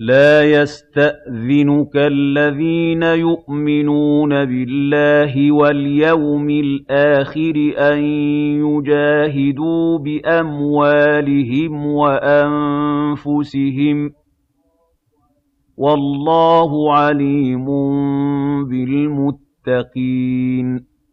لَا يَسْتَأْذِنُكَ الَّذِينَ يُؤْمِنُونَ بِاللَّهِ وَالْيَوْمِ الْآخِرِ أَن يُجَاهِدُوا بِأَمْوَالِهِمْ وَأَنفُسِهِمْ ۗ وَاللَّهُ عَلِيمٌ بِالْمُتَّقِينَ